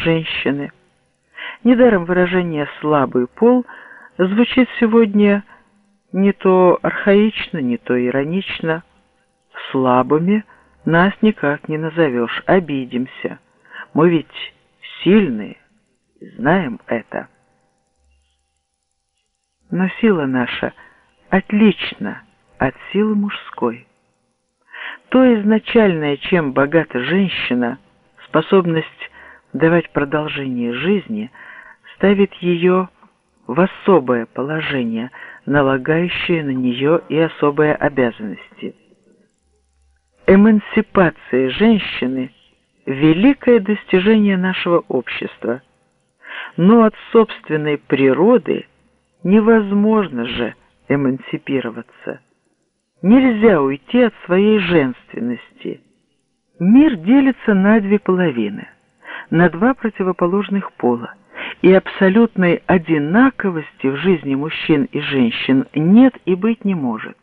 женщины. Недаром выражение «слабый пол» звучит сегодня не то архаично, не то иронично. Слабыми нас никак не назовешь, обидимся. Мы ведь сильные, знаем это. Но сила наша отлична от силы мужской. То изначальное, чем богата женщина, способность давать продолжение жизни, ставит ее в особое положение, налагающее на нее и особые обязанности. Эмансипация женщины – великое достижение нашего общества, но от собственной природы невозможно же эмансипироваться. Нельзя уйти от своей женственности. Мир делится на две половины, на два противоположных пола, и абсолютной одинаковости в жизни мужчин и женщин нет и быть не может.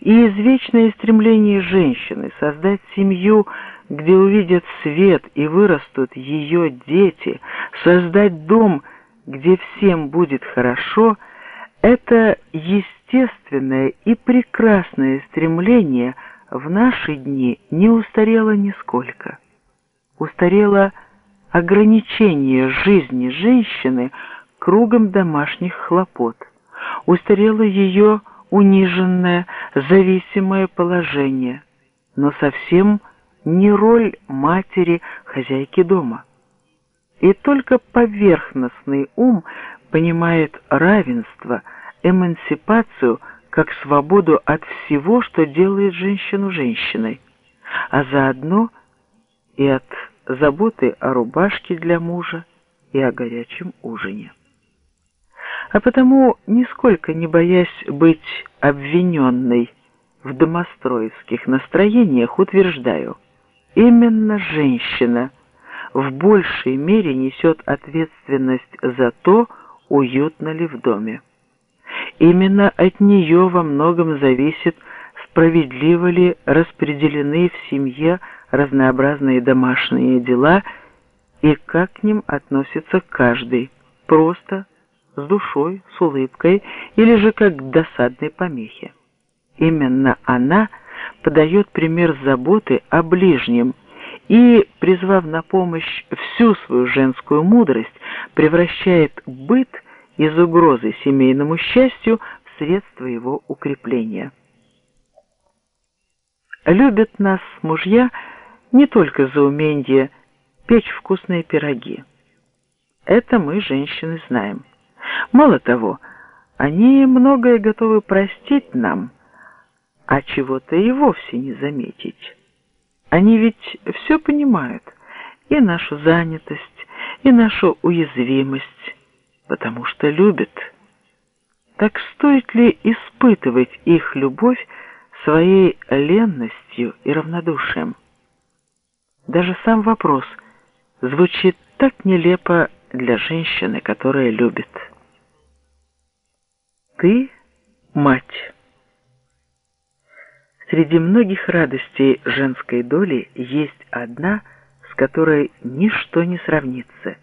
И извечное стремление женщины создать семью, где увидят свет и вырастут ее дети, создать дом, где всем будет хорошо, это естественно естественное и прекрасное стремление в наши дни не устарело нисколько. Устарело ограничение жизни женщины кругом домашних хлопот. Устарело ее униженное, зависимое положение, но совсем не роль матери, хозяйки дома. И только поверхностный ум понимает равенство – эмансипацию как свободу от всего, что делает женщину женщиной, а заодно и от заботы о рубашке для мужа и о горячем ужине. А потому, нисколько не боясь быть обвиненной в домостроевских настроениях, утверждаю, именно женщина в большей мере несет ответственность за то, уютно ли в доме. Именно от нее во многом зависит, справедливо ли распределены в семье разнообразные домашние дела и как к ним относится каждый, просто, с душой, с улыбкой или же как к досадной помехе. Именно она подает пример заботы о ближнем и, призвав на помощь всю свою женскую мудрость, превращает быт – из угрозы семейному счастью в средство его укрепления. Любят нас мужья не только за умение печь вкусные пироги. Это мы, женщины, знаем. Мало того, они многое готовы простить нам, а чего-то и вовсе не заметить. Они ведь все понимают, и нашу занятость, и нашу уязвимость, потому что любят. Так стоит ли испытывать их любовь своей ленностью и равнодушием? Даже сам вопрос звучит так нелепо для женщины, которая любит. Ты – мать. Среди многих радостей женской доли есть одна, с которой ничто не сравнится.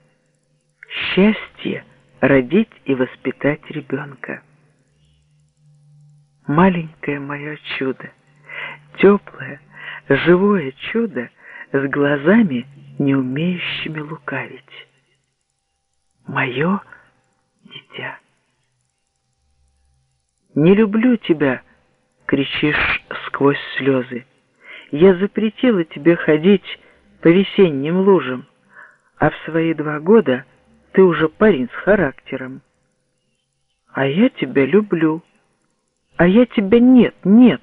Счастье – родить и воспитать ребенка. Маленькое мое чудо, теплое, живое чудо с глазами, не умеющими лукавить. Мое дитя. «Не люблю тебя!» — кричишь сквозь слезы. «Я запретила тебе ходить по весенним лужам, а в свои два года — ты уже парень с характером. А я тебя люблю. А я тебя нет, нет.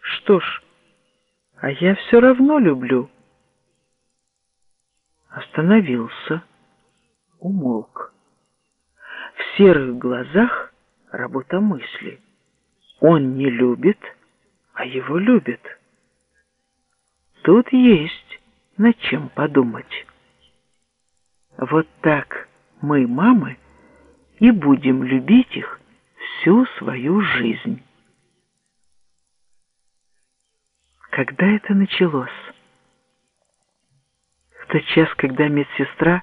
Что ж, а я все равно люблю. Остановился, умолк. В серых глазах работа мысли. Он не любит, а его любит. Тут есть над чем подумать. Вот так мы, мамы, и будем любить их всю свою жизнь. Когда это началось? В тот час, когда медсестра